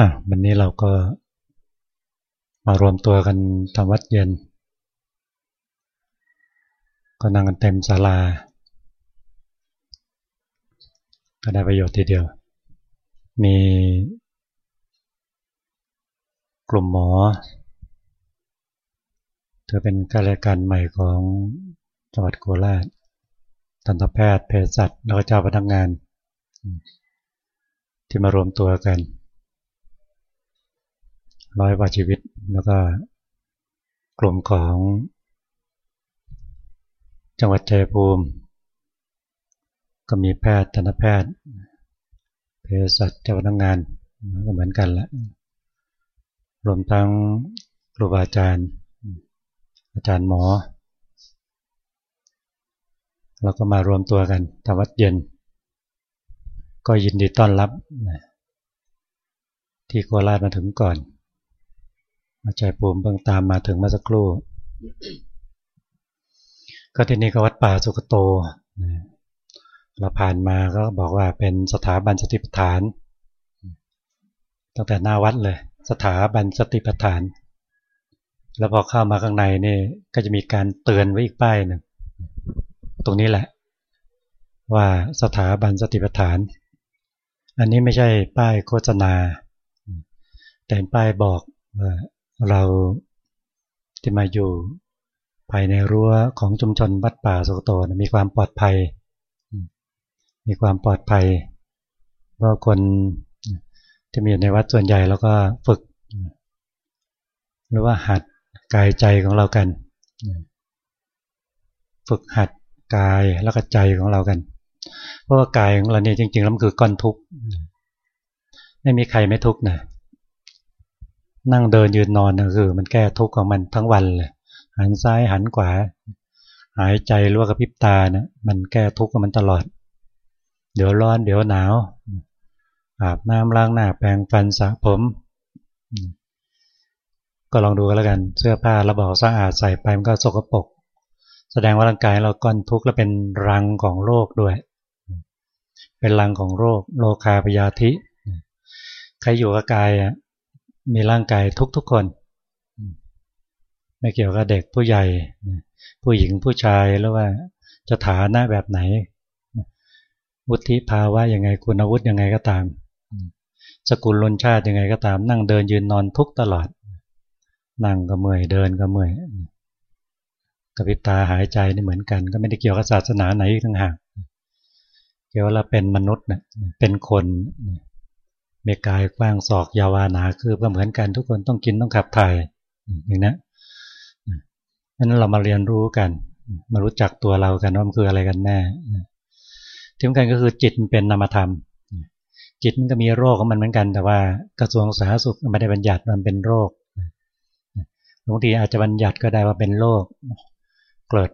อะวันนี้เราก็มารวมตัวกันทำวัดเย็น ก็นั่งกันเต็มศาลา ก็ได้ประโยชน์ทีเดียว มีกลุ่มหมอ เธอเป็นการรายการใหม่ของจังหวัดโคราชทันตแพทย์เภสัชแล้วก็เจ้าพนักงาน ที่มารวมตัวกัน ร้อยกว่าชีวิต แล้วก็กลุ่มของจังหวัดชัยภูมิ ก็มีแพทย์ทันตแพทย์เภสัชเจ้าพนักงานก็เหมือนกันละรวมทั้งครูบาอาจารย์ อาจารย์หมอ เราก็มารวมตัวกันทำวัดเย็น ก็ยินดีต้อนรับ ที่โคราชมาถึงก่อน อาจารย์ภูมิเพิ่งตามมาถึงเมื่อสักครู่ ก็ที่นี่ก็วัดป่าสุกโตเราผ่านมาก็บอกว่าเป็นสถาบันสติปัฏฐาน ตั้งแต่หน้าวัดเลย สถาบันสติปัฏฐาน แล้วพอเข้ามาข้างในนี่ก็จะมีการเตือนไว้อีกป้ายหนึ่งตรงนี้แหละ ว่าสถาบันสติปัฏฐาน อันนี้ไม่ใช่ป้ายโฆษณา แต่ป้ายบอกว่า เราที่มาอยู่ภายในรั้วของชุมชนวัดป่าสุกโตมีความปลอดภัย มีความปลอดภัย เพราะคนที่มีอยู่ในวัดส่วนใหญ่แล้วก็ฝึก หรือว่าหัดกายใจของเรากัน ฝึกหัดกายแล้วก็ใจของเรากัน เพราะว่ากายของเราเนี่ยจริงๆแล้วมันคือก้อนทุกข์ ไม่มีใครไม่ทุกข์นะ นั่งเดินยืนนอนก็คือ มันแก้ทุกข์ของมันทั้งวันเลยหันซ้ายหันขวา หายใจรั่วกระพริบตานะมันแก้ทุกข์ของมันตลอด เดี๋ยวร้อนเดี๋ยวหนาว อาบน้ำล้างหน้าแปรงฟันสระผม ก็ลองดูกันแล้วกัน เสื้อผ้าเราบอกสะอาดใส่ไปมันก็สกปรกแสดงว่าร่างกายเราก้อนทุกข์และเป็นรังของโรคด้วย เป็นรังของโรคโลคาพยาธิใครอยู่กับกายอะ มีร่างกายทุกๆคน ไม่เกี่ยวกับเด็กผู้ใหญ่ ผู้หญิงผู้ชายหรือว่าจะฐานะแบบไหน วุฒิภาวะยังไงคุณวุฒิยังไงก็ตาม สกุลลนชาติยังไงก็ตาม นั่งเดินยืนนอนทุกตลอด นั่งก็เมื่อยเดินก็เมื่อยกระพริบตาหายใจนี่เหมือนกัน ก็ไม่ได้เกี่ยวกับศาสนาไหนทั้งหากเกี่ยวกับเราเป็นมนุษย์นะเป็นคน เมกายกว้างศอกยาวานาคือก็เหมือนกันทุกคนต้องกินต้องขับถ่ายอย่างนี้นั้นเรามาเรียนรู้กัน มารู้จักตัวเรากันว่ามันคืออะไรกันแน่ที่สำคัญก็คือจิตมันเป็นนามธรรม จิตมันก็มีโรคของมันเหมือนกัน แต่ว่ากระทรวงสาธารณสุขไม่ได้บัญญัติมันเป็นโรคบางทีอาจจะบัญญัติก็ได้ว่าเป็นโรคเกิด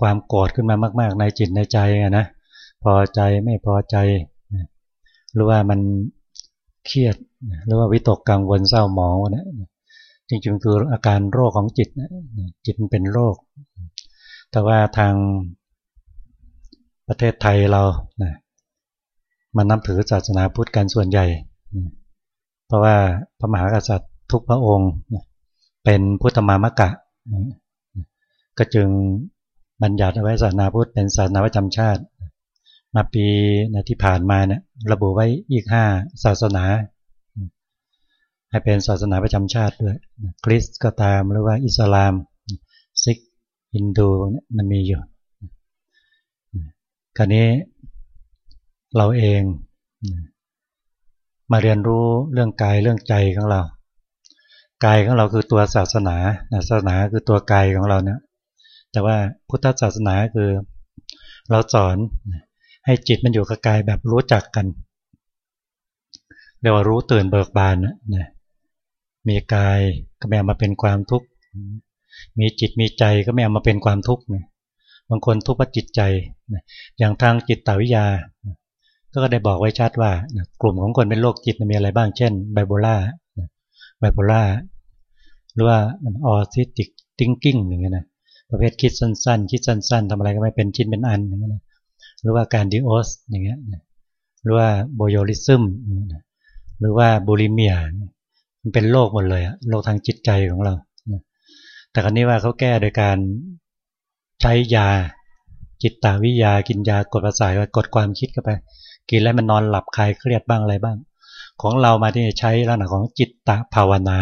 ความโกรธขึ้นมามาก ๆ ในจิตในใจนะพอใจไม่พอใจ หรือว่ามันเครียดหรือว่าวิตกกังวลเศร้าหมองนะจริงๆคืออาการโรคของจิตจิตมันเป็นโรค แต่ว่าทางประเทศไทยเรานะมันนับถือศาสนาพุทธกันส่วนใหญ่ เพราะว่าพระมหากษัตริย์ทุกพระองค์เป็นพุทธมามะกะ ก็จึงบัญญัติเอาไว้ศาสนาพุทธเป็นศาสนาประจำชาติ มาปีนะที่ผ่านมาเนี่ยระบุไว้อีกห้าศาสนา ให้เป็นศาสนาประจำชาติด้วยคริสต์ก็ตามหรือว่าอิสลามซิกฮินดูเนี่ยมันมีอยู่คราวนี้เราเองมาเรียนรู้เรื่องกายเรื่องใจของเรา กายของเราคือตัวศาสนาศาสนาคือตัวกายของเราเนี่ยแต่ว่าพุทธศาสนาคือเราสอน ให้จิตมันอยู่กับกายแบบรู้จักกันเรียกว่ารู้ตื่นเบิกบานนะมีกายก็ไม่เอามาเป็นความทุกข์ มีจิตมีใจก็ไม่เอามาเป็นความทุกข์นะบางคนทุกข์เพราะจิตใจนะอย่างทางจิตตวิยาก็ได้บอกไว้ชัดว่า กลุ่มของคนเป็นโรคจิตมีอะไรบ้าง เช่นไบโพล่าไบโพล่าหรือว่า autistic thinking อย่างเงี้ยนะประเภทคิดสั้นๆ คิดสั้น ๆทำอะไรก็ไม่เป็นชิ้นเป็นอันอย่างเงี้ยนะ หรือว่าการดิโอสอย่างเงี้ยหรือว่า voyeurism หรือว่า bulimia มันเป็นโรคหมดเลยโรคทางจิตใจของเราแต่คราวนี้ว่าเขาแก้โดยการใช้ยาจิตตาวิยากินยากดประสาทกดความคิดเข้าไป กินแล้วมันนอนหลับคลายเครียดบ้างอะไรบ้าง ของเรามาที่ใช้ลักษณะของจิตตภาวนา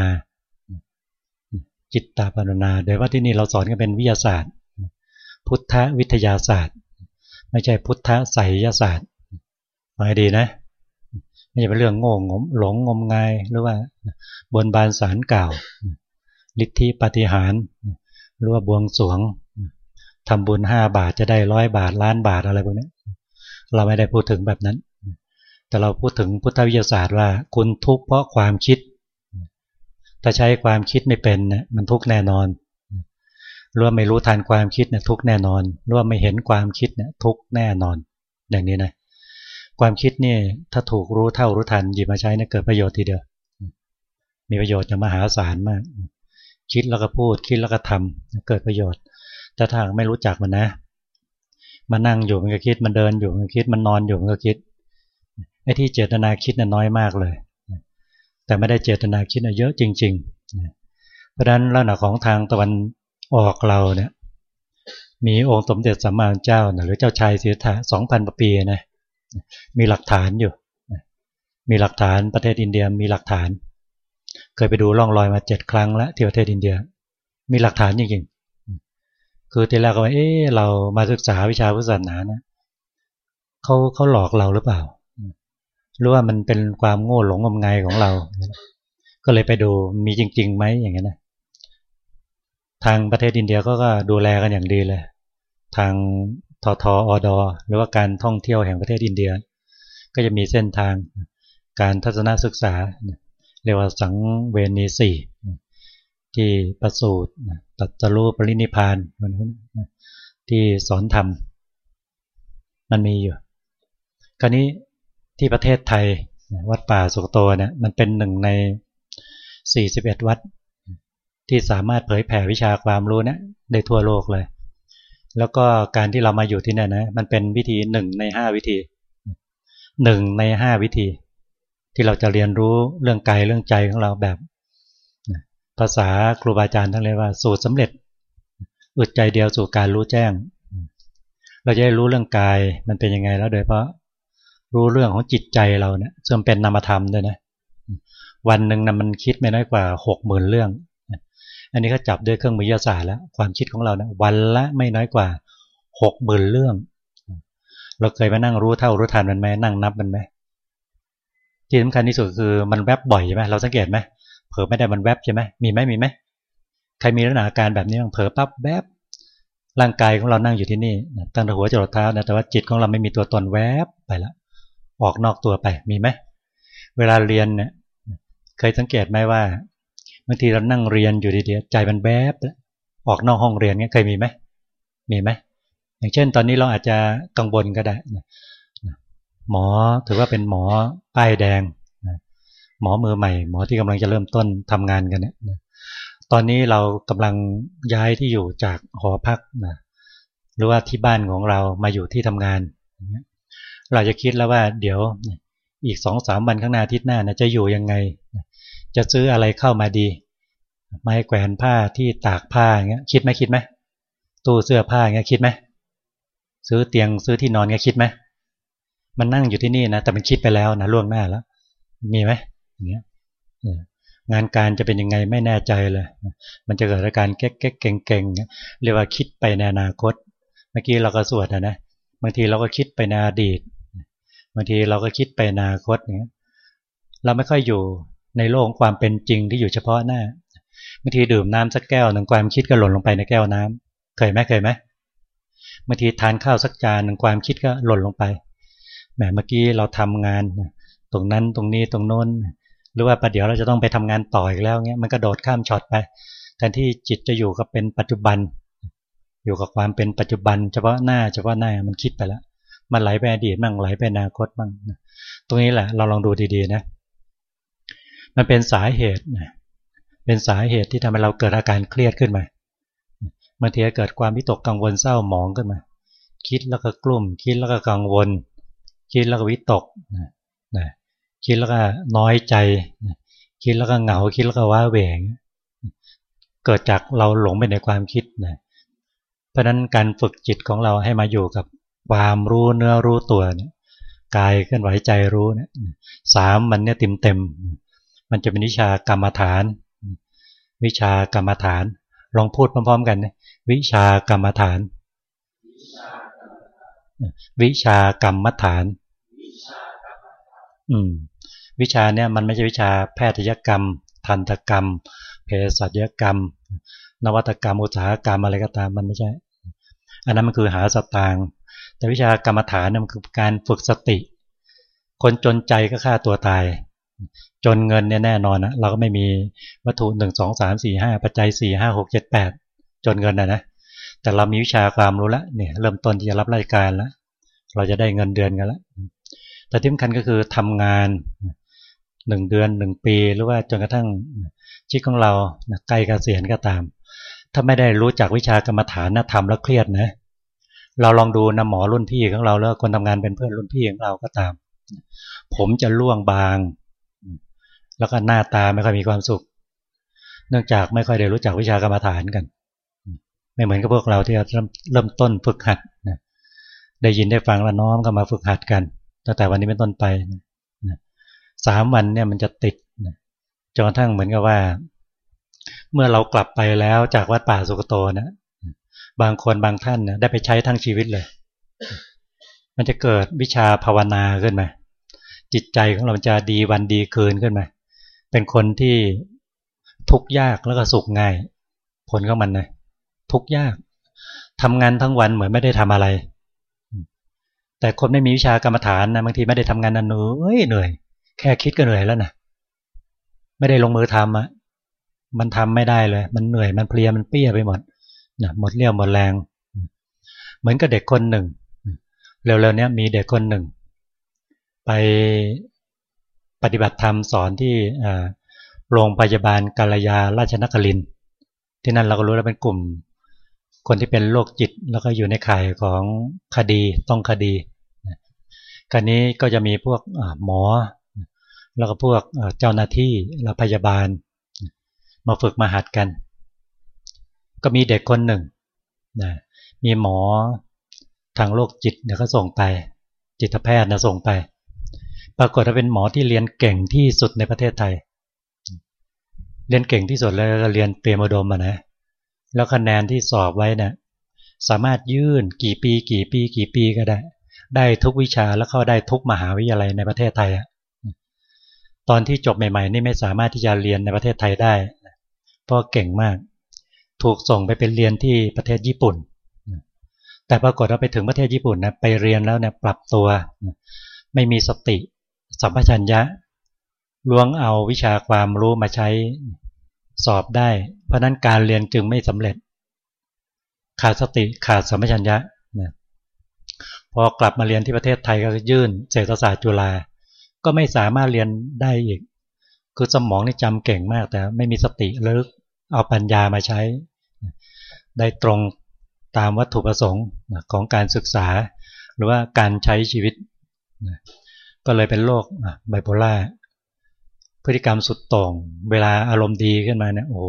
จิตตภาวนาโดยว่าที่นี่เราสอนกันเป็นวิทยาศาสตร์ พุทธวิทยาศาสตร์ ไม่ใช่พุทธไสยศาสตร์ฟังให้ดีนะ ไม่ใช่เป็นเรื่องโง่งมหลงงมงายหรือว่าบนบานสารกล่าวฤทธิปฏิหารหรือว่าบวงสวงทำบุญห้าบาทจะได้ร้อยบาทล้านบาทอะไรพวกนี้เราไม่ได้พูดถึงแบบนั้น แต่เราพูดถึงพุทธวิทยาศาสตร์ว่าคุณทุกข์เพราะความคิด ถ้าใช้ความคิดไม่เป็นเนี่ยมันทุกข์แน่นอน รู้ว่าไม่รู้ทันความคิดเนี่ยทุกแน่นอนรู้ว่าไม่เห็นความคิดเนี่ยทุกแน่นอน อย่างนี้นะความคิดนี่ถ้าถูกรู้เท่ารู้ทันหยิบมาใช้เนี่ยเกิดประโยชน์ทีเดียว มีประโยชน์จะมหาศาลมาก คิดแล้วก็พูดคิดแล้วก็ทำเกิดประโยชน์ แต่ถ้าไม่รู้จักมันนะมานั่งอยู่มันก็คิดมันเดินอยู่มันก็คิดมันนอนอยู่มันก็คิดไอ้ที่เจตนาคิดน่ะน้อยมากเลย แต่ไม่ได้เจตนาคิดน่ะเยอะจริงๆเพราะฉะนั้นลักษณะของทางตะวัน ออกเราเนี่ย มีองค์สมเด็จสัมมาเจ้าหรือเจ้าชายสิทธะสองพันปีนะมีหลักฐานอยู่มีหลักฐานประเทศอินเดียมีหลักฐาน เคยไปดูร่องรอยมาเจ็ดครั้งแล้วที่ประเทศอินเดีย มีหลักฐานจริงๆคือทีแรกก็ว่าเอ๊ะเรามาศึกษาวิชาพุทธศาสนานะเขาเขาหลอกเราหรือเปล่าหรือว่ามันเป็นความโง่หลงงมงายของเรา ก็เลยไปดูมีจริงๆไหมอย่างเงี้ยนะ ทางประเทศอินเดียก็ก็ดูแลกันอย่างดีเลย ทางททออดอหรือว่าการท่องเที่ยวแห่งประเทศอินเดีย ก็จะมีเส้นทางการทัศนศึกษา เรียกว่าสังเวนีสี่ที่ประสูตรตัดจรูปรินิพานที่สอนธรรม มันมีอยู่ คราวนี้ที่ประเทศไทยวัดป่าสุกโตเนี่ยมันเป็นหนึ่งใน 41 วัด ที่สามารถเผยแผ่วิชาความรู้เนี่ยได้ทั่วโลกเลย แล้วก็การที่เรามาอยู่ที่นี่นะมันเป็นวิธีหนึ่งในห้าวิธีหนึ่งในห้าวิธี ที่เราจะเรียนรู้เรื่องกายเรื่องใจของเราแบบภาษาครูบาอาจารย์ทั้งเลยว่า สูตรสาเร็จอึดใจเดียวสู่การรู้แจ้ง เราจะได้รู้เรื่องกายมันเป็นยังไงแล้วโดยเพราะรู้เรื่องของจิตใจเราเนี่ยซึ่งเป็นนามธรรมด้วยนะวันหนึ่งนะมันคิดไม่น้อยกว่าหกหมื่นเรื่อง อันนี้ก็จับด้วยเครื่องมือวิทยาศาสตร์แล้วความคิดของเราเนะวันละไม่น้อยกว่าหกหมื่นเรื่อง เราเคยมานั่งรู้เท่ารู้ทันมันไหมนั่งนับมันไหมที่สำคัญที่สุดคือมันแวบบ่อยใช่ไหมเราสังเกตไหมเผลอไม่ได้มันแวบใช่ไหมมีไหมมีไหมใครมีลักษณะอาการแบบนี้เผลอปั๊บแวบร่างกายของเรานั่งอยู่ที่นี่ตั้งแต่หัวจรดเท้านะแต่ว่าจิตของเราไม่มีตัวตนแวบไปล้วออกนอกตัวไปมีไหมเวลาเรียนเนี่ยเคยสังเกตไหมว่าางทีเรานั่งเรียนอยู่ดีๆใจมันแวบออกนอกห้องเรียนเงี้ยเคยมีไหมมีไหมอย่างเช่น ตอนนี้เราอาจจะกังวลก็ได้หมอถือว่าเป็นหมอป้ายแดงหมอมือใหม่ หมอที่กำลังจะเริ่มต้นทำงานกันเนี่ยตอนนี้เรากำลังย้ายที่อยู่จากหอพักนะหรือว่าที่บ้านของเรามาอยู่ที่ทำงาน เราจะคิดแล้วว่าเดี๋ยวอีกสองสามวันข้างหน้าทิศหน้านะจะอยู่ยังไง จะซื้ออะไรเข้ามาดี ไม้แขวนผ้าที่ตากผ้าอย่างเงี้ยคิดไหมคิดไหมตู้เสื้อผ้าอย่างเงี้ยคิดไหมซื้อเตียงซื้อที่นอนเงี้ยคิดไหมมันนั่งอยู่ที่นี่นะแต่มันคิดไปแล้วนะล่วงหน้าแล้ว มีไหมเงี้ยงานการจะเป็นยังไงไม่แน่ใจเลย มันจะเกิดอาการเก๊กเก๊กเก่งเก่งเรียกว่าคิดไปในอนาคต เมื่อกี้เราก็สวดนะนะ บางทีเราก็คิดไปในอดีต บางทีเราก็คิดไปอนาคตเนี้ยเราไม่ค่อยอยู่ ในโลกความเป็นจริงที่อยู่เฉพาะหน้าบางทีดื่มน้ำสักแก้วหนึ่งความคิดก็หล่นลงไปในแก้วน้ำเคยไหมเคยไหมบางทีทานข้าวสักจานหนึ่งความคิดก็หล่นลงไปแหมเมื่อกี้เราทำงาน ตรงนั้นตรงนี้ตรงโน้น หรือว่าประเดี๋ยวเราจะต้องไปทำงานต่ออีกแล้วเงี้ยมันก็โดดข้ามช็อตไปแทนที่จิตจะอยู่กับเป็นปัจจุบัน อยู่กับความเป็นปัจจุบัน เฉพาะหน้าเฉพาะหน้ามันคิดไปแล้วมันไหลไปอดีตบ้างไหลไปอนาคตบ้างตรงนี้แหละเราลองดูดีๆนะ มันเป็นสาเหตุเป็นสาเหตุที่ทำให้เราเกิดอาการเครียดขึ้นมาบางทีเกิดความวิตกกังวลเศร้าหมองขึ้นมา คิดแล้วก็กลุ่ม คิดแล้วก็กังวล คิดแล้วก็วิตกนะคิดแล้วก็น้อยใจ คิดแล้วก็เหงา คิดแล้วก็ว้าเหวง เกิดจากเราหลงไปในความคิดนะเพราะนั้นการฝึกจิตของเราให้มาอยู่กับความรู้เนื้อรู้ตัวเนี่ยกายเคลื่อนไหวใจรู้เนี่ยสามมันเนี่ยเต็มเต็ม มันจะเป็นวิชากรรมฐาน วิชากรรมฐาน ลองพูดพร้อมๆกัน วิชากรรมฐาน วิชากรรมฐาน อืม วิชาเนี่ยมันไม่ใช่วิชาแพทยกรรม ทันตกรรมเภสัชกรรม นวัตกรรมอุตสาหกรรมอะไรก็ตามมันไม่ใช่ อันนั้นมันคือหาสตางค์แต่วิชากรรมฐานมันคือการฝึกสติ คนจนใจก็ฆ่าตัวตาย จนเงินเนี่ยแน่นอนนะเราก็ไม่มีวัตถุหนึ่งสองสามสี่ห้าปัจจัยสี่ห้าหกเจ็ดแปดจนเงินนะนะแต่เรามีวิชาความรู้แล้วเนี่ยเริ่มต้นที่จะรับรายการแล้วเราจะได้เงินเดือนกันแล้วแต่ที่สำคัญก็คือทำงานหนึ่งเดือนหนึ่งปีหรือว่าจนกระทั่งชีวิตของเราใกล้เกษียณก็ตาม ถ้าไม่ได้รู้จักวิชากรรมฐานนะทำแล้วเครียดนะเราลองดูนะหมอรุ่นพี่ของเราแล้วคนทำงานเป็นเพื่อนรุ่นพี่ของเราก็ตาม ผมจะล่วงบาง แล้วก็หน้าตาไม่ค่อยมีความสุข เนื่องจากไม่ค่อยได้รู้จักวิชากรรมฐานกัน ไม่เหมือนกับพวกเราที่เริ่มเริ่มต้นฝึกหัดนะได้ยินได้ฟังแล้วน้อมก็มาฝึกหัดกันตั้งแต่วันนี้เป็นต้นไปนะสามวันเนี่ยมันจะติดนะจนกระทั่งเหมือนกับว่า เมื่อเรากลับไปแล้วจากวัดป่าสุกโตนะบางคนบางท่านนี่ยได้ไปใช้ทั้งชีวิตเลย มันจะเกิดวิชาภาวนาขึ้นมาจิตใจของเราจะดีวันดีคืนขึ้นมา เป็นคนที่ทุกข์ยากแล้วก็สุขง่าย ผลของมันนะทุกข์ยากทำงานทั้งวันเหมือนไม่ได้ทำอะไร แต่คนไม่มีวิชากรรมฐานนะบางทีไม่ได้ทำงานนันเหนื่อยเหนื่อย แค่คิดก็เหนื่อยแล้วนะไม่ได้ลงมือทำอะมันทำไม่ได้เลย มันเหนื่อยมันเพลียมันเปี้ยไปหมดนะหมดเรี่ยวหมดแรง เหมือนกับเด็กคนหนึ่งเร็วๆนี้มีเด็กคนหนึ่ง ไป ปฏิบัติธรรมสอนที่โรงพยาบาลกาลยาราชนครินที่นั่นเราก็รู้แล้วเป็นกลุ่ม คนที่เป็นโรคจิตแล้วก็อยู่ในข่ายของคดีต้องคดีกันนี้ก็จะมีพวกหมอ แล้วก็พวกเจ้าหน้าที่และพยาบาล มาฝึกมาหัดกัน ก็มีเด็กคนหนึ่งนะมีหมอทางโรคจิตเนี่ยเขาส่งไป จิตแพทย์นะส่งไป ปรากฏว่าเป็นหมอที่เรียนเก่งที่สุดในประเทศไทย เรียนเก่งที่สุดแล้วก็เรียนเตรียมอุดมนะ แล้วคะแนนที่สอบไว้นะ่ะสามารถยื่นกี่ปี กี่ปี กี่ปีก็ได้ ได้ทุกวิชาแล้วเข้าได้ทุกมหาวิทยาลัยในประเทศไทยอะตอนที่จบใหม่ๆ นี่ไม่สามารถที่จะเรียนในประเทศไทยได้เพราะเก่งมาก ถูกส่งไปเป็นเรียนที่ประเทศญี่ปุ่น แต่ปรากฏว่าไปถึงประเทศญี่ปุ่นนะไปเรียนแล้วเนี่ยปรับตัว ไม่มีสติ สัมปชัญญะล้วงเอาวิชาความรู้มาใช้สอบได้ เพราะนั้นการเรียนจึงไม่สำเร็จ ขาดสติขาดสัมปชัญญะนะพอกลับมาเรียนที่ประเทศไทยก็ยื่นเศรษฐศาสตร์จุฬาก็ไม่สามารถเรียนได้อีก คือสมองนี่จำเก่งมากแต่ไม่มีสติลึกเอาปัญญามาใช้ ได้ตรงตามวัตถุประสงค์ของการศึกษา หรือว่าการใช้ชีวิต ก็เลยเป็นโรคไบโพล่าพฤติกรรมสุดต่องเวลาอารมณ์ดีขึ้นมาเนี่ยโอ้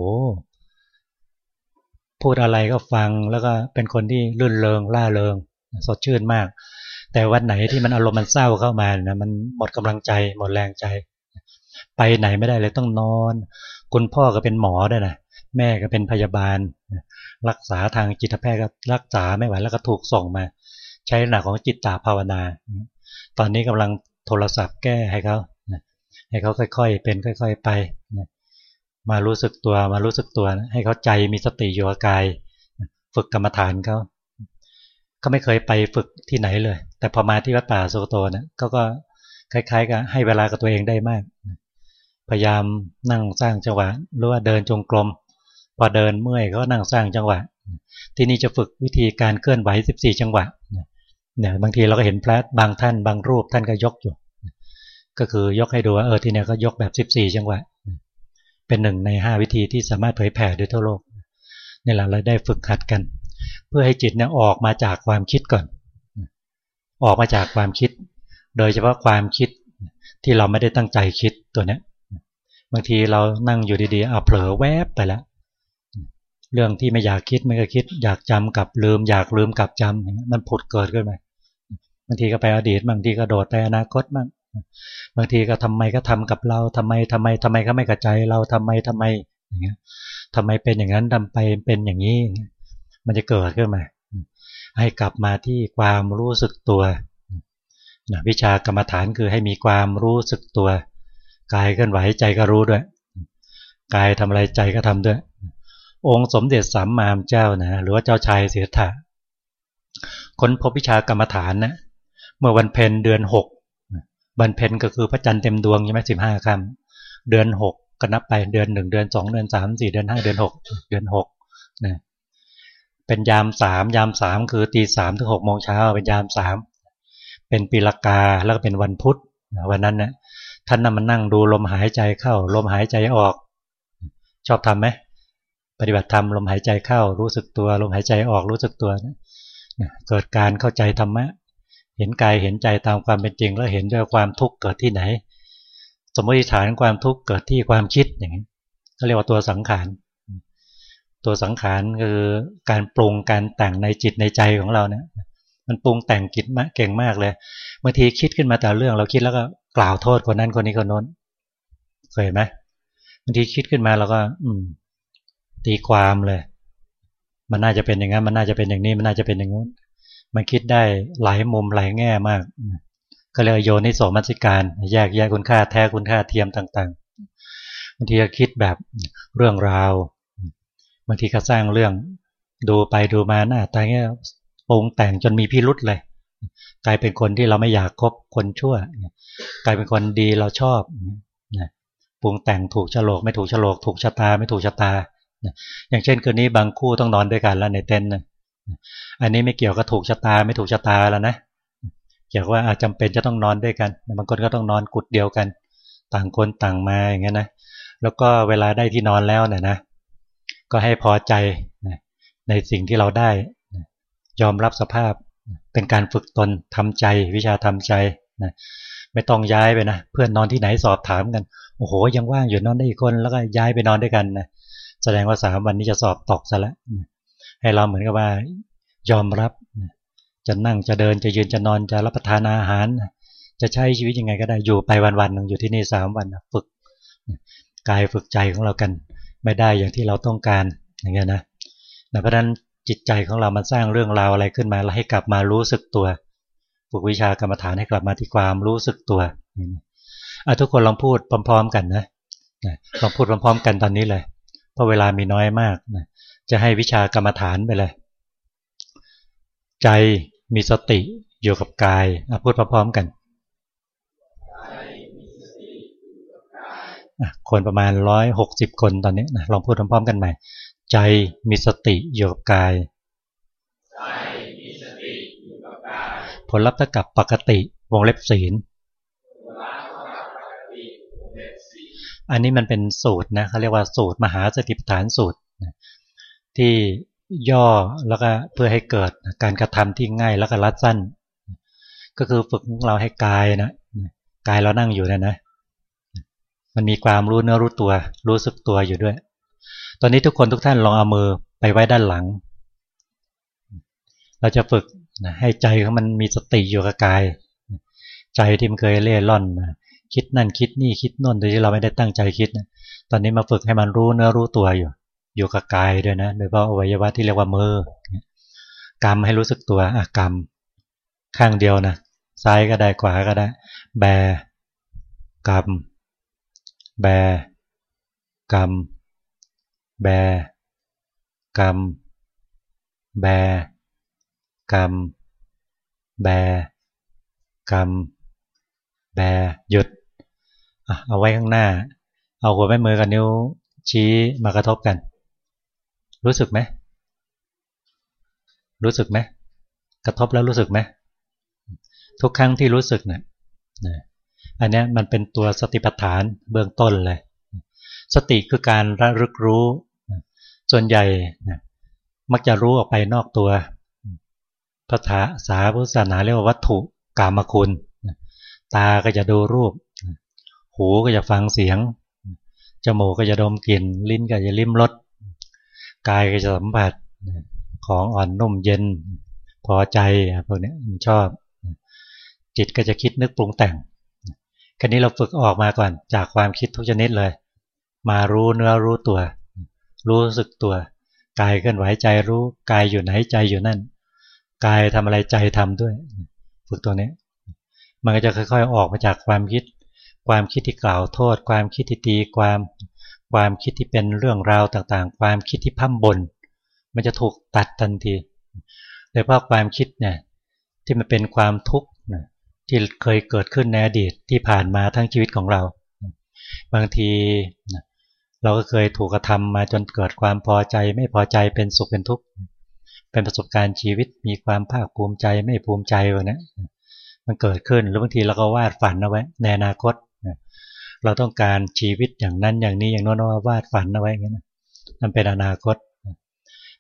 พูดอะไรก็ฟังแล้วก็เป็นคนที่รื่นเริงล่าเริง สดชื่นมาก แต่วันไหนที่มันอารมณ์มันเศร้าเข้ามานะมันหมดกำลังใจหมดแรงใจ ไปไหนไม่ได้เลยต้องนอน คุณพ่อก็เป็นหมอด้วยนะแม่ก็เป็นพยาบาล รักษาทางจิตแพทย์ก็รักษาไม่ไหวแล้วก็ถูกส่งมา ใช้หนักของจิตตาภาวนา ตอนนี้กำลัง โทรศัพท์แก้ให้เขาให้เขาค่อย ๆ เป็นค่อย ๆ ไปมารู้สึกตัวมารู้สึกตัว ให้เขาใจมีสติอยู่กับกาย ฝึกกรรมฐานเขาเขาไม่เคยไปฝึกที่ไหนเลย แต่พอมาที่วัดป่าโซโตเนี่ยเขาก็คล้ายๆกับให้เวลากับตัวเองได้มาก พยายามนั่งสร้างจังหวะหรือว่าเดินจงกรมพอเดินเมื่อยก็นั่งสร้างจังหวะ ที่นี่จะฝึกวิธีการเคลื่อนไหว 14 จังหวะ เนี่ยบางทีเราก็เห็นพระบางท่านบางรูปท่านก็ยกอยู่ ก็คือยกให้ดูว่าเออที่เนี่ยก็ยกแบบ 14 จังหวะ เป็นหนึ่งใน 5 วิธีที่สามารถเผยแผ่ด้วยทั่วโลกนี่แหละเราได้ฝึกหัดกัน เพื่อให้จิตเนี่ยออกมาจากความคิดก่อน ออกมาจากความคิด โดยเฉพาะความคิดที่เราไม่ได้ตั้งใจคิดตัวเนี้ยบางทีเรานั่งอยู่ดีๆเอาเผลอแวบไปแล้ว เรื่องที่ไม่อยากคิดไม่ก็คิด อยากจำกับลืม อยากลืมกับจำมันผุดเกิดขึ้นมาบางทีก็ไปอดีตบางทีก็โดดไปอนาคตบ้างบางทีก็ทำไมก็ทำกับเราทำไมทำไมทำไมก็ไม่กระใจเราทำไมทำไมอย่างเงี้ยทำไมเป็นอย่างนั้นทำไปเป็นอย่างนี้ มันจะเกิดขึ้นมา ให้กลับมาที่ความรู้สึกตัวนะวิชากรรมฐานคือให้มีความรู้สึกตัว กายเคลื่อนไหวใจก็รู้ด้วย กายทำอะไรใจก็ทำด้วย องค์สมเด็จสัมมามเจ้านะหรือว่าเจ้าชายเสียถะค้นพบวิชากรรมฐานนะเมื่อวันเพ็ญเดือนหกวันเพ็ญก็คือพระจันทร์เต็มดวงใช่ไหมสิบห้าคำเดือนหกก็นับไปเดือนหนึ่งเดือนสองเดือนสามสี่เดือนห้าเดือนหกเดือนหกนะเป็นยามสามยามสามคือตีสามถึงหกโมงเช้าเป็นยามสามเป็นปีละกาแล้วก็เป็นวันพุธวันนั้นนะท่านนั่งมันนั่งดูลมหายใจเข้า ลมหายใจออก ชอบทำไหม ปฏิบัติธรรมลมหายใจเข้ารู้สึกตัว ลมหายใจออกรู้สึกตัวนะเกิดการเข้าใจธรรมะ เห็นกายเห็นใจตามความเป็นจริง แล้วเห็นด้วยความทุกข์เกิดที่ไหน สมมติฐานความทุกข์เกิดที่ความคิดอย่างนี้ก็เรียกว่าตัวสังขารตัวสังขารคือการปรุงการแต่งในจิตในใจของเราเนี่ยมันปรุงแต่งจิตมากเก่งมากเลยบางทีคิดขึ้นมาแต่เรื่องเราคิดแล้วก็กล่าวโทษคนนั้นคนนี้คนโน้นเคยไหมบางทีคิดขึ้นมาเราก็ อืม ตีความเลย มันน่าจะเป็นอย่างนั้นมันน่าจะเป็นอย่างนี้มันน่าจะเป็นอย่างนู้นมันคิดได้หลายมุมหลายแง่มาก ก็เลยโยนิโสมัสิการ แยกแยกคุณค่าแท้คุณค่าเทียมต่างๆบางทีก็คิดแบบเรื่องราวบางทีก็สร้างเรื่องดูไปดูมาหน้าตาเงี้ยปรุงแต่งจนมีพิรุษเลย กลายเป็นคนที่เราไม่อยากคบคนชั่ว กลายเป็นคนดีเราชอบปรุงแต่งถูกฉลกไม่ถูกฉลกถูกชะตาไม่ถูกชะตา อย่างเช่นคืนนี้บางคู่ต้องนอนด้วยกันแล้วในเต็นท์อันนี้ไม่เกี่ยวกับถูกชะตาไม่ถูกชะตาแล้วนะเกี่ยวว่าอาจจำเป็นจะต้องนอนด้วยกันบางคนก็ต้องนอนกุดเดียวกัน ต่างคนต่างมาอย่างเงี้ยนะแล้วก็เวลาได้ที่นอนแล้วเนี่ยนะก็ให้พอใจในสิ่งที่เราได้ ยอมรับสภาพเป็นการฝึกตนทำใจ วิชาทำใจนะไม่ต้องย้ายไปนะเพื่อนนอนที่ไหนสอบถามกันโอ้โหยังว่างอยู่นอนได้อีกคนแล้วก็ย้ายไปนอนด้วยกันนะ แสดงว่าสามวันนี้จะสอบตกซะแล้วให้เราเหมือนกับว่ายอมรับ จะนั่งจะเดินจะยืนจะนอนจะรับประทานอาหาร จะใช้ชีวิตยังไงก็ได้อยู่ไปวันๆหนึ่งอยู่ที่นี่สามวันฝึกกายฝึกใจของเรากัน ไม่ได้อย่างที่เราต้องการอย่างเงี้ยนะเพราะฉะนั้นจิตใจของเรามันสร้างเรื่องราวอะไรขึ้นมาแล้วให้กลับมารู้สึกตัวฝึกวิชากรรมฐานให้กลับมาที่ความรู้สึกตัวทุกคนลองพูดพร้อม ๆ กันนะลองพูดพร้อมๆ กันตอนนี้เลย เพราะเวลามีน้อยมากนะจะให้วิชากรรมฐานไปเลย ใจมีสติอยู่กับกายพูดพร้อมๆกันคนประมาณร้อยหกสิบคนตอนนี้นะลองพูดพร้อมๆกันใหม่ ใจมีสติอยู่กับกายผลลัพธ์เท่ากับปกติวงเล็บศีล อันนี้มันเป็นสูตรนะเขาเรียกว่าสูตรมหาสติปัฏฐานสูตรที่ย่อแล้วก็เพื่อให้เกิดการกระทำที่ง่ายแล้วก็รัดสั้น ก็คือฝึกเราให้กายนะกายเรานั่งอยู่นะนะ มันมีความรู้เนื้อรู้ตัว รู้สึกตัวอยู่ด้วย ตอนนี้ทุกคนทุกท่านลองเอามือไปไว้ด้านหลัง เราจะฝึกให้ใจของมันมีสติอยู่กับกาย ใจที่มันเคยเล่ร่อน คิดนั่นคิดนี่คิดน่นโดยที่เราไม่ได้ตั้งใจคิดตอนนี้มาฝึกให้มันรู้เนื้อรู้ตัวอยู่ อยู่กับกายด้วยนะโดยเฉพาะอวัยวะที่เรียกว่ามือกำให้รู้สึกตัวอะกำข้างเดียวนะซ้ายก็ได้ขวาก็ได้ แบกำแบกำแบกำแบกำแบกำแบหยุด เอาไว้ข้างหน้า เอาหัวแม่มือกับนิ้วชี้มากระทบกัน รู้สึกไหมรู้สึกไหมกระทบแล้วรู้สึกไหมทุกครั้งที่รู้สึกเนะี่ยอันนี้มันเป็นตัวสติปัฏฐานเบื้องต้นเลย สติคือการระลึกรู้ ส่วนใหญ่มักจะรู้ออกไปนอกตัวภาษาสาพุทธศาสนาเรียกว่าวัตถุกามคุณ ตาก็จะดูรูป หูก็จะฟังเสียง จมูกก็จะดมกลิ่น ลิ้นก็จะลิ้มรส กายก็จะสัมผัส ของอ่อนนุ่มเย็น พอใจพวกนี้ชอบ จิตก็จะคิดนึกปรุงแต่งคราวนี้เราฝึกออกมาก่อน จากความคิดทุกชนิดเลย มารู้เนื้อรู้ตัว รู้สึกตัวกายเคลื่อนไหวใจรู้กายอยู่ไหนใจอยู่นั่นกายทำอะไรใจทำด้วย ฝึกตัวนี้ มันก็จะค่อยๆออกมาจากความคิด ความคิดที่กล่าวโทษ ความคิดที่ตีความความคิดที่เป็นเรื่องราวต่างๆ ความคิดที่พั่มบน มันจะถูกตัดทันทีโดยเพราะความคิดเนี่ยที่มันเป็นความทุกข์ที่เคยเกิดขึ้นในอดีตที่ผ่านมาทั้งชีวิตของเรา บางทีเราก็เคยถูกกระทำมาจนเกิดความพอใจ ไม่พอใจเป็นสุขเป็นทุกข์เป็นประสบการณ์ชีวิตมีความภาคภูมิใจไม่ภูมิใจวะนะมันเกิดขึ้นแล้วบางทีเราก็วาดฝันเอาไว้ในอนาคต เราต้องการชีวิตอย่างนั้นอย่างนี้อย่างโน้นวาดฝันเอาไว้อย่างนี้นะมันเป็นอนาคต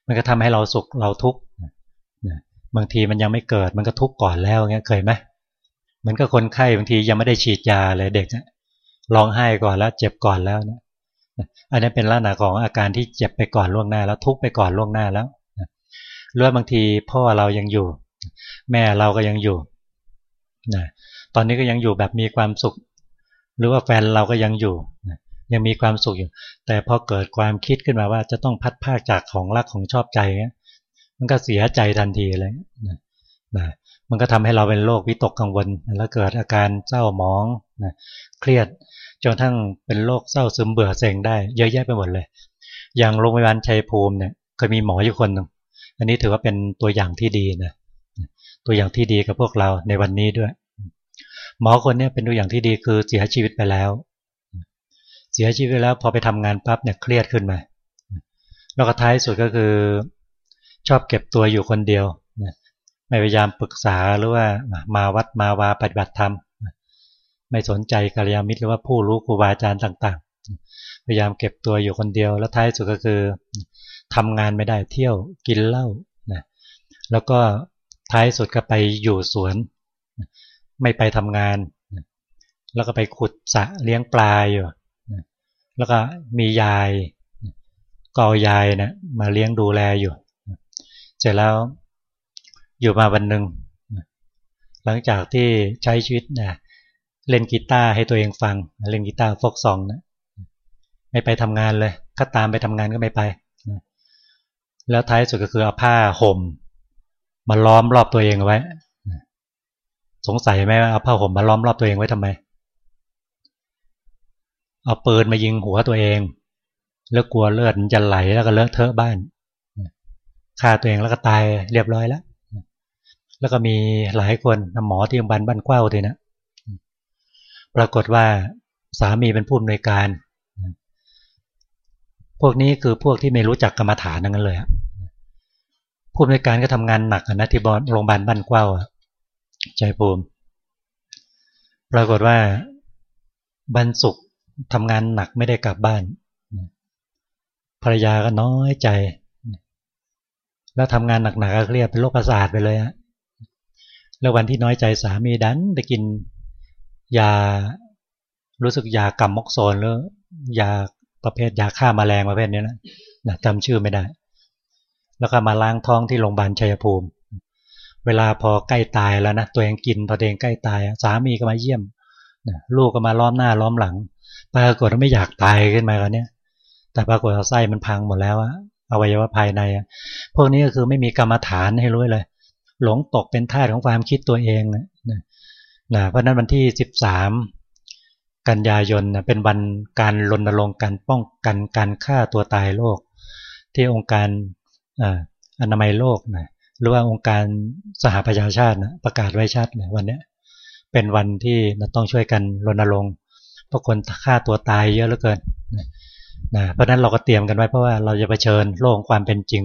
มันก็ทำให้เราสุขเราทุกข์บางทีมันยังไม่เกิดมันก็ทุกข์ก่อนแล้วเงี้ยเคยไหมมันก็คนไข้บางทียังไม่ได้ฉีดยาเลยเด็กร้องไห้ก่อนแล้วเจ็บก่อนแล้วนะอันนี้เป็นลักษณะของอาการที่เจ็บไปก่อนล่วงหน้า แล้วทุกข์ไปก่อนล่วงหน้าแล้วหรือว่าบางทีพ่อเรายังอยู่ แม่เราก็ยังอยู่นะตอนนี้ก็ยังอยู่แบบมีความสุข หรือว่าแฟนเราก็ยังอยู่ยังมีความสุขอยู่ แต่พอเกิดความคิดขึ้นมาว่าจะต้องพัดภาคจากของรักของชอบใจมันก็เสียใจทันทีเลยนะมันก็ทำให้เราเป็นโรควิตกกังวล แล้วเกิดอาการเศร้าหมองนะเครียดจนทั้งเป็นโรคเศร้าซึมเบื่อเซ็งได้เยอะแยะไปหมดเลย อย่างโรงพยาบาลชัยภูมิเนี่ยเคยมีหมออยู่คนหนึ่งอันนี้ถือว่าเป็นตัวอย่างที่ดีนะตัวอย่างที่ดีกับพวกเราในวันนี้ด้วย หมอคนนี้เป็นตัวอย่างที่ดีคือเสียชีวิตไปแล้ว เสียชีวิตแล้วพอไปทำงานปั๊บเนี่ยเครียดขึ้นมาแล้วก็ท้ายสุดก็คือ ชอบเก็บตัวอยู่คนเดียวไม่พยายามปรึกษาหรือว่ามาวัดมาวาปฏิบัติธรรมไม่สนใจกัลยาณมิตรหรือว่าผู้รู้ครูบาอาจารย์ต่าง ๆ พยายามเก็บตัวอยู่คนเดียว แล้วท้ายสุดก็คือทำงานไม่ได้เที่ยวกินเหล้านะแล้วก็ท้ายสุดก็ไปอยู่สวน ไม่ไปทำงาน แล้วก็ไปขุดสระเลี้ยงปลาอยู่แล้วก็มียายก็เอายายนะมาเลี้ยงดูแลอยู่ เสร็จแล้วอยู่มาวันหนึ่งหลังจากที่ใช้ชีวิตนะเล่นกีตาร์ให้ตัวเองฟัง เล่นกีตาร์ฟกซองนะไม่ไปทำงานเลยก็ตามไปทำงานก็ไม่ไปแล้วท้ายสุดก็คือเอาผ้าห่มมาล้อมรอบตัวเองไว้ สงสัยไหมว่าเอาผ้าห่มมาล้อมรอบตัวเองไว้ทำไม เอาปืนมายิงหัวตัวเอง แล้วกลัวเลือดจะไหลแล้วก็เลอะเทอะบ้านฆ่าตัวเองแล้วก็ตายเรียบร้อยแล้ว แล้วก็มีหลายคนหมอที่โรงพยาบาลบ้านกว้าวเลยนะปรากฏว่าสามีเป็นผู้อำนวยการ พวกนี้คือพวกที่ไม่รู้จักกรรมฐานนั่นเลยผู้อำนวยการก็ทำงานหนักนะที่โรงพยาบาลบ้านกว้าว ใจภูมิ ปรากฏว่าบรรสุขทำงานหนักไม่ได้กลับบ้านภรรยาก็น้อยใจ แล้วทำงานหนักๆก็เครียดเป็นโรคประสาทไปเลยฮะแล้ววันที่น้อยใจสามีดันไปกินยารู้สึกยากรรมมกโซนหรือยาประเภทยาฆ่ามาแมลงประเภทนี้นะนะจำชื่อไม่ได้ แล้วก็มาล้างท้องที่โรงพยาบาลชัยภูมิ เวลาพอใกล้ตายแล้วนะตัวเองกินพอตัวเองใกล้ตาย สามีก็มาเยี่ยมลูกก็มาล้อมหน้าล้อมหลังปรากฏว่าไม่อยากตายขึ้นมาแล้วเนี่ย แต่ปรากฏว่าไส้มันพังหมดแล้วอะอวัยวะภายในอะพวกนี้ก็คือไม่มีกรรมฐานให้รู้เลย หลงตกเป็นท่าของความคิดตัวเองนะนะเพราะนั้นวันที่ 13 กันยายนนะเป็นวันการรณรงค์การป้องกันการฆ่าตัวตายโลกที่องค์การอนามัยโลกนะ หรือว่าองค์การสหประชาชาตินะประกาศไว้ชัดนะวันนี้เป็นวันที่เราต้องช่วยกันรณรงค์เพราะคนฆ่าตัวตายเยอะเหลือเกินนะเพราะนั้นเราก็เตรียมกันไว้เพราะว่าเราจะไปเชิญโลกความเป็นจริง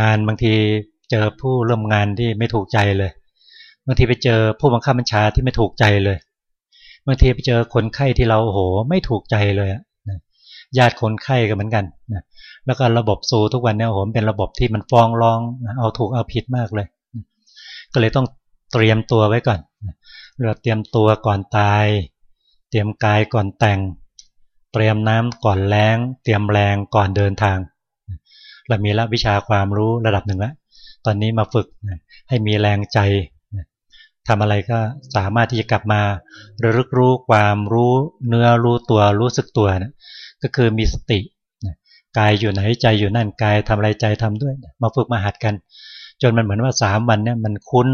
งานบางทีเจอผู้ร่วมงานที่ไม่ถูกใจเลยบางทีไปเจอผู้บังคับบัญชาที่ไม่ถูกใจเลยบางทีไปเจอคนไข้ที่เราโหไม่ถูกใจเลย ญาติคนไข้ก็เหมือนกันนะแล้วก็ระบบสูทุกวันเนี้โหมเป็นระบบที่มันฟ้องร้องเอาถูกเอาผิดมากเลย ก็เลยต้องเตรียมตัวไว้ก่อนเราเตรียมตัวก่อนตาย เตรียมกายก่อนแต่ง เตรียมน้ำก่อนแล้งเตรียมแรงก่อนเดินทาง เรามีละวิชาความรู้ระดับหนึ่งแล้วตอนนี้มาฝึกให้มีแรงใจทำอะไรก็สามารถที่จะกลับมาระลึกรู้ความรู้เนื้อรู้ตัวรู้สึกตัวนะ ก็คือมีสติกายอยู่ไหนใจอยู่นั่นกายทำอะไรใจทำด้วย มาฝึกมาหัดกัน จนมันเหมือนว่าสามวันเนี่ยมันคุ้น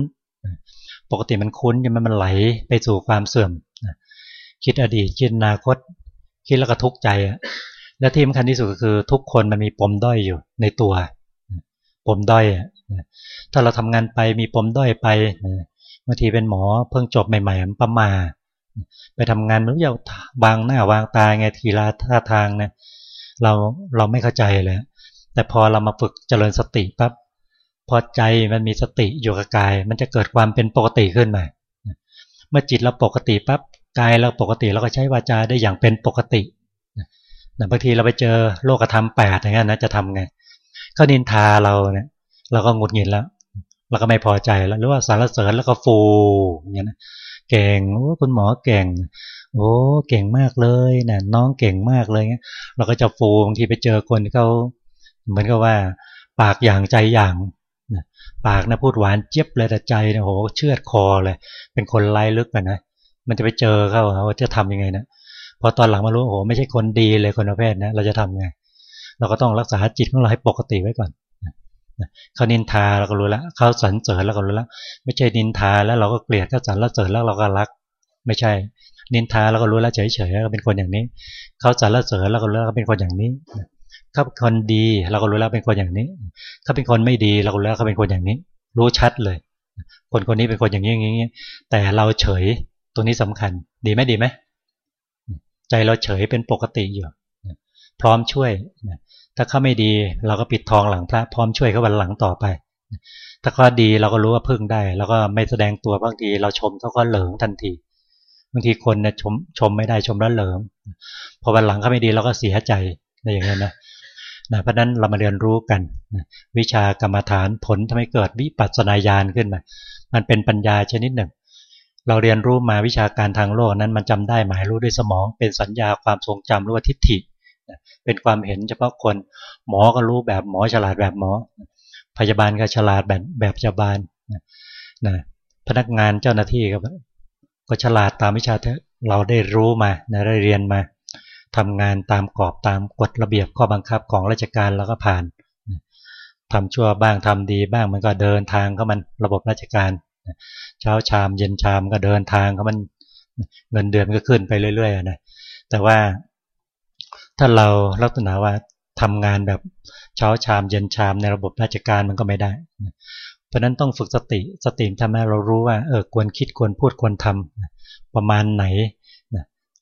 ปกติมันคุ้นยังมันไหลไปสู่ความเสื่อมคิดอดีตคิดอนาคต คิดแล้วก็ทุกข์ใจและที่สำคัญที่สุดก็คือทุกคนมันมีปมด้อยอยู่ในตัว ปมด้อยถ้าเราทำงานไปมีปมด้อยไปบางทีเป็นหมอเพิ่งจบใหม่ๆประมา ไปทำงานมันอยาบางหน้าวางตาไงทีละท่าทางเนี่ยเราเราไม่เข้าใจเลยแต่พอเรามาฝึกเจริญสติปั๊บพอใจมันมีสติอยู่กับกาย มันจะเกิดความเป็นปกติขึ้นมาเมื่อจิตเราปกติปั๊บกายเราปกติเราก็ใช้วาจาได้อย่างเป็นปกติบางทีเราไปเจอโลกธรรมแปดอย่างนั้นนะจะทำไงเขานินทาเราเนี่ย เราก็หงุดหงิดแล้วเราก็ไม่พอใจแล้วหรือว่าสารเสริญแล้วก็ฟูอย่างเงี้นะ เก่ง โอ้คุณหมอเก่ง โอ้เก่งมากเลยนะน้องเก่งมากเลยเงี้ย เราก็จะฟูบางทีไปเจอคนที่เขาเหมือนกับว่า ปากอย่างใจอย่างปากนะพูดหวานเจี๊ยบเลยแต่ใจนี่ยโหเชือดคอเลย เป็นคนไร้ลึกไปนะมันจะไปเจอเขาว่าจะทํำยังไงนะพอตอนหลังมารู้โอ้โหไม่ใช่คนดีเลยคนประเภทนะเราจะทำไงเราก็ต้องรักษาจิตของเราให้ปกติไว้ก่อน เขานินทาเราก็รู้แล้วเขาสรรเสริญเราก็รู้แล้ว ไม่ใช่นินทาแล้วเราก็เกลียดเขาสรรเสริญแล้วเราก็รัก ไม่ใช่ นินทาเราก็รู้แล้วเฉยๆก็เป็นคนอย่างนี้ เขาสรรเสริญเราก็รู้แล้วเขาเป็นคนอย่างนี้เขาเป็นคนดีเราก็รู้แล้วเป็นคนอย่างนี้เขาเป็นคนไม่ดีเราก็รู้แล้วเขาเป็นคนอย่างนี้ รู้ชัดเลย คนคนนี้เป็นคนอย่างนี้อย่างนี้ แต่เราเฉยตรงนี้สำคัญ ดีไหมดีไหมใจเราเฉยเป็นปกติอยู่พร้อมช่วย ถ้าเขาไม่ดีเราก็ปิดทองหลังพระพร้อมช่วยเขาวันหลังต่อไป ถ้าเขาดีเราก็รู้ว่าพึ่งได้แล้วก็ไม่แสดงตัวบางทีเราชมเขาก็เหลิงทันที บางทีคนเนี่ยชมชมไม่ได้ชมแล้วเหลิงพอวันหลังเขาไม่ดีเราก็เสียใจในอย่างนี้นะนะเพราะนั้นเรามาเรียนรู้กันนะวิชากรรมฐานผลทำให้เกิดวิปัสสนาญาณขึ้นมามันเป็นปัญญาชนิดหนึ่ง เราเรียนรู้มาวิชาการทางโลกนั้นมันจำได้หมายรู้ด้วยสมองเป็นสัญญาความทรงจำหรือว่าทิฏฐิ เป็นความเห็นเฉพาะคน หมอก็รู้แบบหมอฉลาดแบบหมอ พยาบาลก็ฉลาดแบบแบบพยาบาลนะพนักงานเจ้าหน้าที่ก็ก็ฉลาดตามวิชาที่เราได้รู้มานะได้เรียนมาทำงานตามกรอบตามกฎระเบียบข้อบังคับของราชการแล้วก็ผ่านทำชั่วบ้างทำดีบ้างมันก็เดินทางก็มันระบบราชการ เช้าชามเย็นชามก็เดินทางก็มันเงินเดือนก็ขึ้นไปเรื่อยๆนะแต่ว่า ถ้าเราลักษณะว่าทำงานแบบเช้าชามเย็นชามในระบบราชการมันก็ไม่ได้ เพราะนั้นต้องฝึกสติสติทำให้เรารู้ว่าเออควรคิดควรพูดควรทำประมาณไหน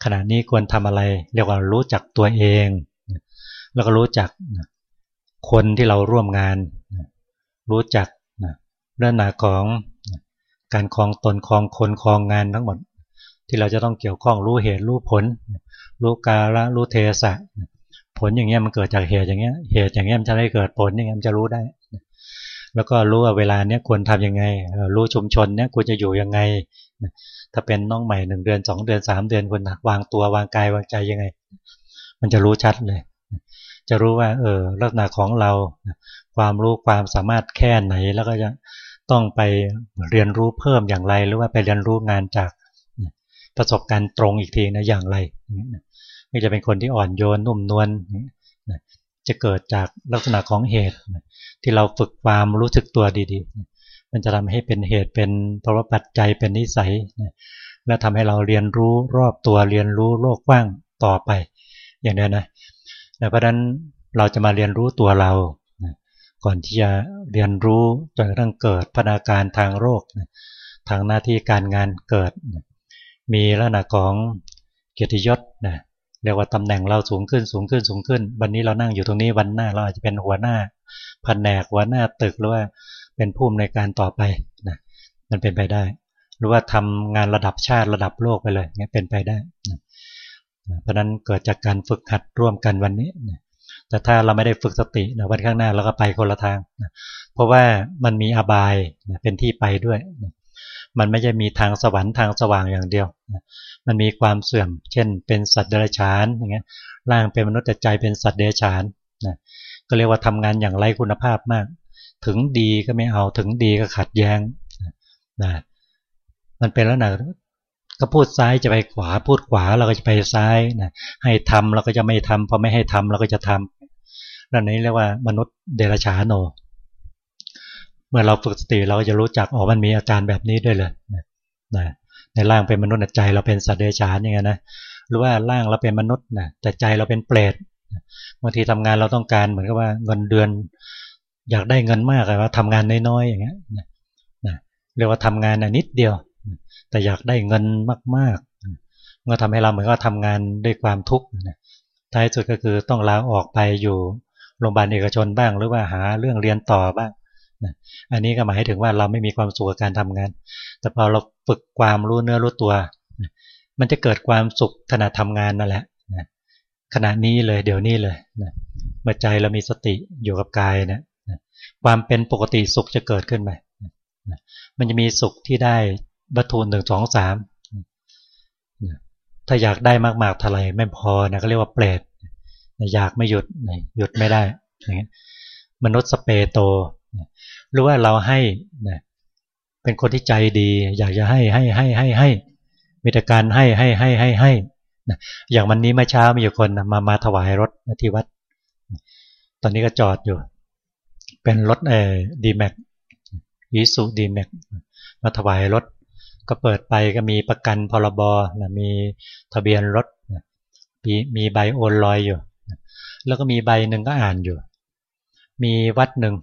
ขณะนี้ควรทำอะไร เรียกว่ารู้จักตัวเอง แล้วก็รู้จักคนที่เราร่วมงาน รู้จักเรื่องหนาของการคลองตนคลองคนคลองงานทั้งหมด ที่เราจะต้องเกี่ยวข้องรู้เหตุรู้ผล รู้กาละรู้เทสะผลอย่างเงี้ยมันเกิดจากเหตุอย่างเงี้ยเหตุอย่างเงี้ยมันจะได้เกิดผลอย่างเงี้ยมันจะรู้ได้ แล้วก็รู้ว่าเวลาเนี้ยควรทํำยังไง รู้ชุมชนเนี้ยควรจะอยู่ยังไง ถ้าเป็นน้องใหม่หนึ่งเดือนสองเดือนสามเดือนควรวางตัววางกายวางใจยังไง มันจะรู้ชัดเลย จะรู้ว่าเออลักษณะของเราความรู้ความสามารถแค่ไหนแล้วก็จะต้องไปเรียนรู้เพิ่มอย่างไร หรือว่าไปเรียนรู้งานจาก ประสบการณ์ตรงอีกทีนะอย่างไรไม่จะเป็นคนที่อ่อนโยนนุ่มนวลจะเกิดจากลักษณะของเหตุ ที่เราฝึกความรู้สึกตัวดีๆ มันจะทำให้เป็นเหตุเป็นเพราะว่าปัจจัยเป็นนิสัยและทำให้เราเรียนรู้รอบตัวเรียนรู้โลกกว้างต่อไป อย่างนี้นะเพราะนั้นเราจะมาเรียนรู้ตัวเราก่อนที่จะเรียนรู้จนกระทั่งเกิดพัฒนาการทางโรคทางหน้าที่การงานเกิด มีลักษณะของเกียรติยศนะเรียกว่าตำแหน่งเราสูงขึ้นสูงขึ้นสูงขึ้น วันนี้เรานั่งอยู่ตรงนี้วันหน้าเราอาจจะเป็นหัวหน้าแผนกหัวหน้าตึกหรือว่าเป็นผู้ในการต่อไปนะมันเป็นไปได้ หรือว่าทำงานระดับชาติระดับโลกไปเลยเงี้ยเป็นไปได้นะเพราะนั้นเกิดจากการฝึกหัดร่วมกันวันนี้นะแต่ถ้าเราไม่ได้ฝึกสตินะวันข้างหน้าเราก็ไปคนละทางนะเพราะว่ามันมีอบายนะเป็นที่ไปด้วยนะ มันไม่ใช่มีทางสวรรค์ทางสว่างอย่างเดียว มันมีความเสื่อม เช่น เป็นสัตว์เดรัจฉานอย่างเงี้ยร่างเป็นมนุษย์แต่ใจเป็นสัตว์เดรัจฉานนะก็เรียกว่าทำงานอย่างไร้คุณภาพมาก ถึงดีก็ไม่เอาถึงดีก็ขัดแย้งนะมันเป็นแล้วนะก็พูดซ้ายจะไปขวา พูดขวาเราก็จะไปซ้ายนะให้ทำเราก็จะไม่ทำพอไม่ให้ทำเราก็จะทำนั่นนี้เรียกว่ามนุษย์เดรัจฉานโน เมื่อเราฝึกสติเราก็จะรู้จักอ๋อมันมีอาการแบบนี้ด้วยเลยนะในร่างเป็นมนุษย์ใจเราเป็นสัตว์เดรัจฉานอย่างเงี้ยนะหรือว่าร่างเราเป็นมนุษย์นะแต่ใจเราเป็นเปรตบางทีทำงานเราต้องการเหมือนกับว่าเงินเดือน อยากได้เงินมากเลยว่าทำงานน้อยๆอย่างเงี้ยนะเรียกว่าทำงานนิดเดียว แต่อยากได้เงินมากๆก็ทำให้เราเหมือนกับทำงานด้วยความทุกข์ท้ายสุดก็คือต้องลาออกไปอยู่โรงพยาบาลเอกชนบ้าง หรือว่าหาเรื่องเรียนต่อบ้าง อันนี้ก็หมายถึงว่าเราไม่มีความสุขกับการทำงาน แต่พอเราฝึกความรู้เนื้อรู้ตัวมันจะเกิดความสุขขณะทำงานนั่นแหละขณะนี้เลยเดี๋ยวนี้เลยเมื่อใจเรามีสติอยู่กับกายนะความเป็นปกติสุขจะเกิดขึ้นไปมันจะมีสุขที่ได้วัตถุหนึ่งสองสามถ้าอยากได้มากๆเท่าไรไม่พอนะก็เรียกว่าเปรตอยากไม่หยุดหยุดไม่ได้มนุษย์สเปโต หรือว่าเราให้นะเป็นคนที่ใจดี อยากจะให้ให้ให้ให้ให้มีแต่การให้ให้ให้ให้ให้นะอย่างวันนี้เมื่อเช้ามีอยู่คนมามาถวายรถที่วัด ตอนนี้ก็จอดอยู่ เป็นรถเอดีแม็กยีสุดีแม็กมาถวายรถ ก็เปิดไปก็มีประกันพรบนะมีทะเบียนรถมีมีใบโอนลอยอยู่ แล้วก็มีใบหนึ่งก็อ่านอยู่ มีวัดหนึ่ง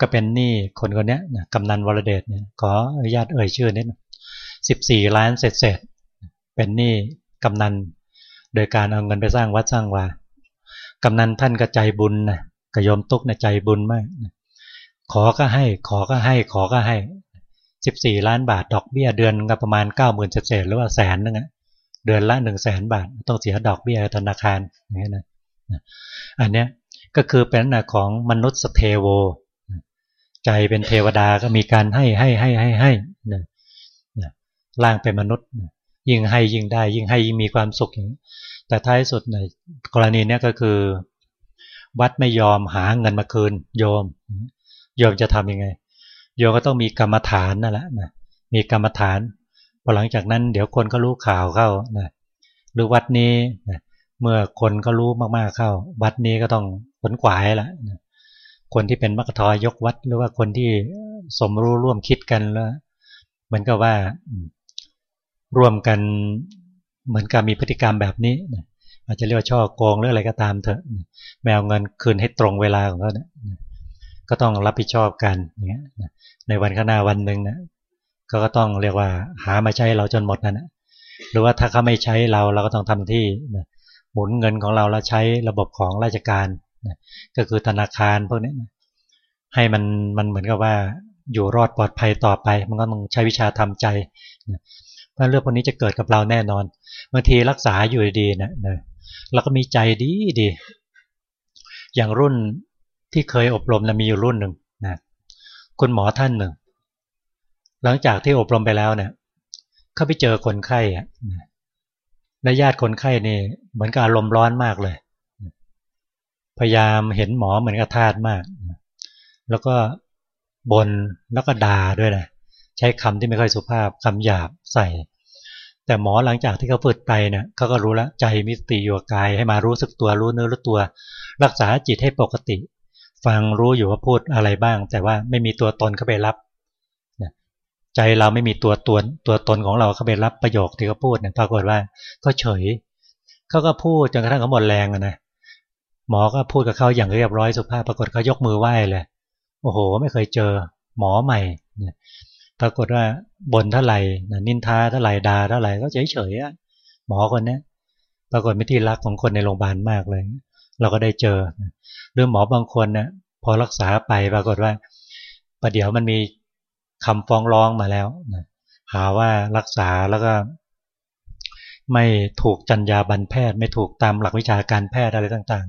ก็เป็นหนี้คนคนนี้นะกำนันวรเดชเนี่ยขออนุญาตเอ่ยชื่อนิดสิบสี่ล้านเศษเศษเป็นหนี้กำนัน โดยการเอาเงินไปสร้างวัดสร้างวากำนันท่านก็ใจบุญนะกระยมตุกในใจบุญมากขอก็ให้ ขอก็ให้ ขอก็ให้สิบสี่ล้านบาทดอกเบี้ยเดือนก็ประมาณเก้าหมื่นเศษหรือว่าแสนนึงเดือนละหนึ่งแสนบาท ต้องเสียดอกเบี้ยธนาคารอย่างนี้นะอันเนี้ยก็คือเป็นหน้าของมนุษย์สเทโว ใจเป็นเทวดาก็มีการให้ให้ให้ให้ให้นะนะร่างเป็นมนุษย์ยิ่งให้ยิ่งได้ ยิ่งให้ยิ่งมีความสุขอย่างนี้แต่ท้ายสุดในกรณีนี้ก็คือ วัดไม่ยอมหาเงินมาคืน โยม โยมจะทำยังไง โยมก็ต้องมีกรรมฐานนั่นแหละนะมีกรรมฐานพอหลังจากนั้น เดี๋ยวคนก็รู้ข่าวเข้านะหรือวัดนี้นะเมื่อคนก็รู้มากๆเข้า วัดนี้ก็ต้องขนขวายละนะ คนที่เป็นมรรคทอยกวัด หรือว่าคนที่สมรู้ร่วมคิดกันแล้วมือนกับว่าร่วมกันเหมือนกับมีพฤติกรรมแบบนี้อาจจะเรียกว่าช่อโกงหรืออะไรก็ตามเถอะแมวเงินคืนให้ตรงเวลาของเขาเนี่ยก็ต้องรับผิดชอบกันเงี้ยในวันข้างหน้าวันหนึ่งนะก็ต้องเรียกว่า หามาใช้เราจนหมดนั่นแหะหรือว่าถ้าเขาไม่ใช้เราเราก็ต้องทำที่หมุนเงินของเราแล้วใช้ระบบของราชการ ก็คือธนาคารพวกนี้ให้มันมันเหมือนกับว่าอยู่รอดปลอดภัยต่อไป มันก็ต้องใช้วิชาทำใจเพราะเรื่องพวกนี้จะเกิดกับเราแน่นอนบางทีรักษาอยู่ดีนะนะเราก็มีใจดีดีอย่างรุ่นที่เคยอบรมนะมีอยู่รุ่นหนึ่งนะคุณหมอท่านหนึ่ง หลังจากที่อบรมไปแล้วเนี่ยเขาไปเจอคนไข้อะและญาติคนไข้นี่เหมือนกับอารมณ์ร้อนมากเลย พยายามเห็นหมอเหมือนกับทาสมาก แล้วก็บนแล้วก็ด่าด้วยนะใช้คำที่ไม่ค่อยสุภาพคำหยาบใส่ แต่หมอหลังจากที่เขาฝึกไปเนี่ยเขาก็รู้แล้วใจมิติอยู่กายให้มารู้สึกตัวรู้เนื้อรู้ตัว รักษาจิตให้ปกติ ฟังรู้อยู่ว่าพูดอะไรบ้าง แต่ว่าไม่มีตัวตนเข้าไปรับใจเราไม่มีตัวตนตัวตนของเราเข้าไปรับประโยคที่เขาพูดเนี่ยปรากฏว่าก็เฉยเขาก็พูดจนกระทั่งเขาหมดแรงนะ หมอก็พูดกับเขาอย่างเรียบร้อยสุภาพปรากฏเขายกมือไหว้เลยโอ้โห ไม่เคยเจอหมอใหม่ปรากฏว่าบนเท่าไหร่นินทาเท่าไหร่ดาเท่าไหร่ก็เฉยเฉยหมอคนนี้ปรากฏไม่ที่รักของคนในโรงพยาบาลมากเลย เราก็ได้เจอหรือหมอบางคนเนี่ยพอรักษาไปปรากฏว่าประเดี๋ยวมันมีคำฟ้องร้องมาแล้วหาว่ารักษาแล้วก็ ไม่ถูกจัญญาบันแพทย์ ไม่ถูกตามหลักวิชาการแพทย์อะไรต่าง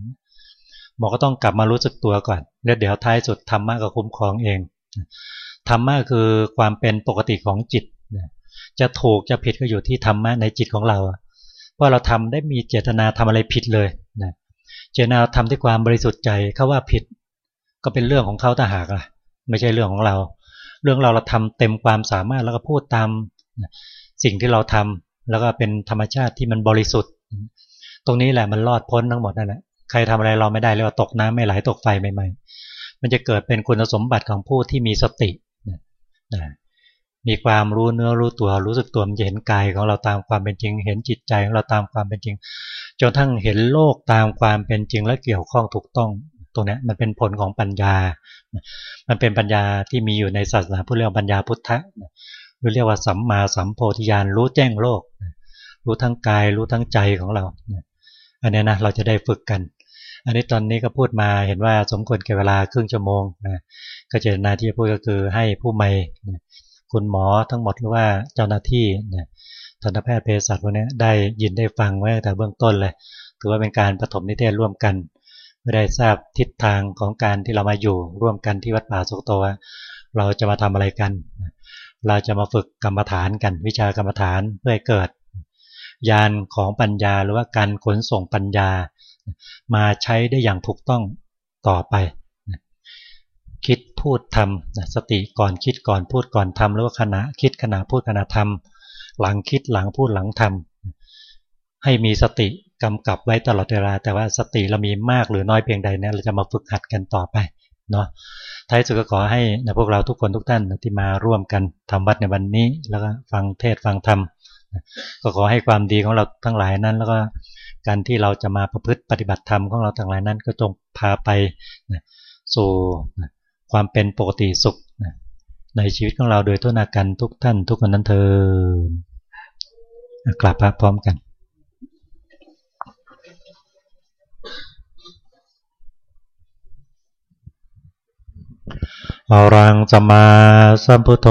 ๆหมอก็ต้องกลับมารู้สึกตัวก่อน แล้วเดี๋ยวท้ายสุดธรรมะก็คุ้มครองเองธรรมะคือความเป็นปกติของจิตจะถูกจะผิดก็อยู่ที่ธรรมะในจิตของเราว่าเราทำได้มีเจตนาทำอะไรผิดเลยนะเจตนาทำด้วยความบริสุทธิ์ใจเขาว่าผิด ก็เป็นเรื่องของเขาต่หากล่ะ ไม่ใช่เรื่องของเรา เรื่องเราเราทำเต็มความสามารถแล้วก็พูดตามสิ่งที่เราทำแล้วก็เป็นธรรมชาติที่มันบริสุทธิ์ ตรงนี้แหละมันรอดพ้นทั้งหมดนั่นแหละ ใครทำอะไรเราไม่ได้เรียกว่าตกน้ำไม่ไหลตกไฟใหม่ๆมันจะเกิดเป็นคุณสมบัติของผู้ที่มีสตินะมีความรู้เนื้อรู้ตัวรู้สึกตัวมันจะเห็นกายของเราตามความเป็นจริง เห็นจิตใจของเราตามความเป็นจริง จนทั้งเห็นโลกตามความเป็นจริงและเกี่ยวข้องถูกต้องตรงนี้มันเป็นผลของปัญญา มันเป็นปัญญาที่มีอยู่ในศาสนาพุทธเรียกปัญญาพุทธะหรือเรียกว่าสัมมาสัมโพธิญาณรู้แจ้งโลก รู้ทั้งกายรู้ทั้งใจของเรา อันนี้นะเราจะได้ฝึกกัน อันนี้ตอนนี้ก็พูดมาเห็นว่าสมควรแก่เวลาครึ่งชั่วโมงนะก็เจตนาที่จะพูดก็คือให้ผู้ใหม่คุณหมอทั้งหมดหรือว่าเจ้าหน้าที่นี่ยทันตแพทย์เภสัชพวกนี้ได้ยินได้ฟังไว้แต่เบื้องต้นเลย ถือว่าเป็นการปฐมนิเทศร่วมกันไม่ได้ทราบทิศทางของการที่เรามาอยู่ร่วมกันที่วัดป่าสุกโตวเราจะมาทำอะไรกัน เราจะมาฝึกกรรมฐานกัน วิชากรรมฐานเพื่อให้เกิดญาณของปัญญาหรือว่าการขนส่งปัญญา มาใช้ได้อย่างถูกต้องต่อไป คิดพูดทำสติก่อนคิดก่อนพูดก่อนทำหรือว่าขณะคิดขณะพูดขณะทำหลังคิดหลังพูดหลังทำให้มีสติกำกับไว้ตลอดเวลา แต่ว่าสติเรามีมากหรือน้อยเพียงใดเนี่ยเราจะมาฝึกหัดกันต่อไปเนาะท้ายสุดก็ขอให้นะพวกเราทุกคนทุกท่านที่มาร่วมกันทำวัดในวันนี้ แล้วก็ฟังเทศฟังธรรม ก็ขอให้ความดีของเราทั้งหลายนั้น แล้วก็การที่เราจะมาประพฤติปฏิบัติธรรมของเราทั้งหลายนั้น ก็จงพาไปสู่ความเป็นปกติสุขในชีวิตของเราโดยทุนากันทุกท่านทุกคนนั้นเธอกลับพระพร้อมกันอรังสมาสัมพุโธ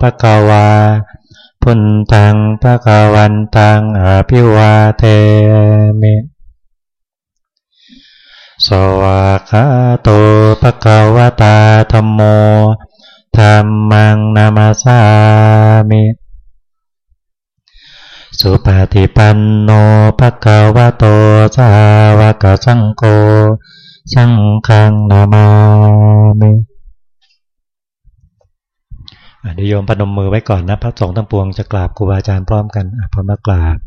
ภะกวา พุนทังภะกวันตังอภิวาเทมิสวากาโตภะคะวตาธรรมโมธรรมังนามาสามิสุปฏิปันโนภะคะวะโตสาวกสังโฆสังฆังนามามิ เดี๋ยวโยมปนมมือไว้ก่อนนะ พระสงฆ์ทั้งปวงจะกราบครูบาอาจารย์พร้อมกันพร้อมมากราบ